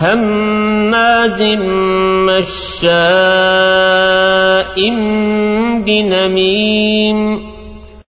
هماز مشاء بنميم